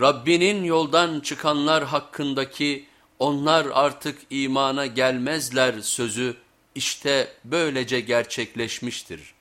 Rabbinin yoldan çıkanlar hakkındaki onlar artık imana gelmezler sözü işte böylece gerçekleşmiştir.